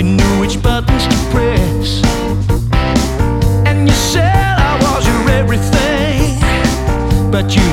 You knew which buttons to press. And you said I was your everything. But you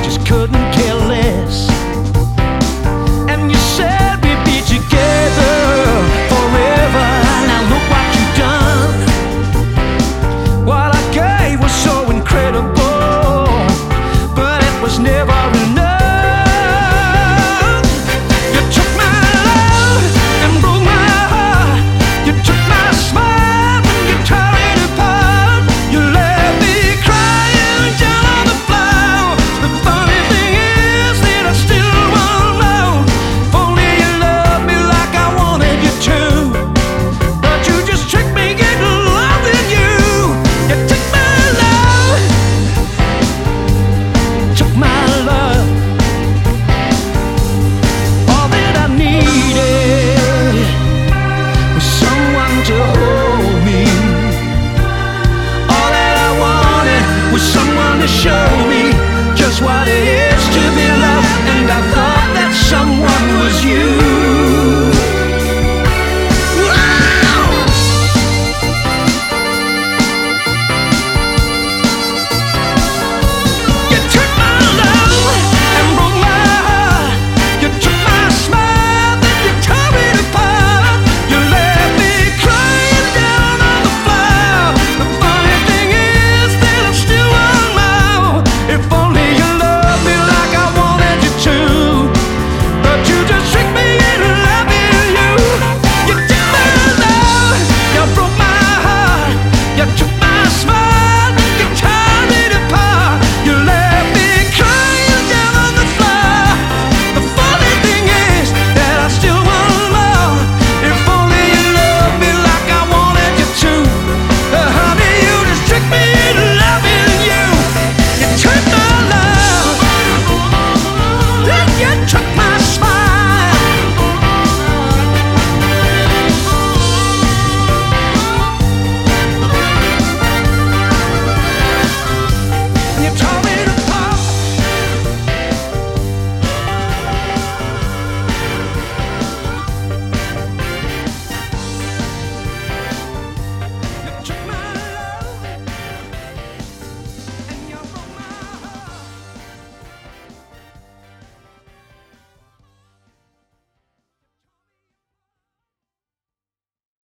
show.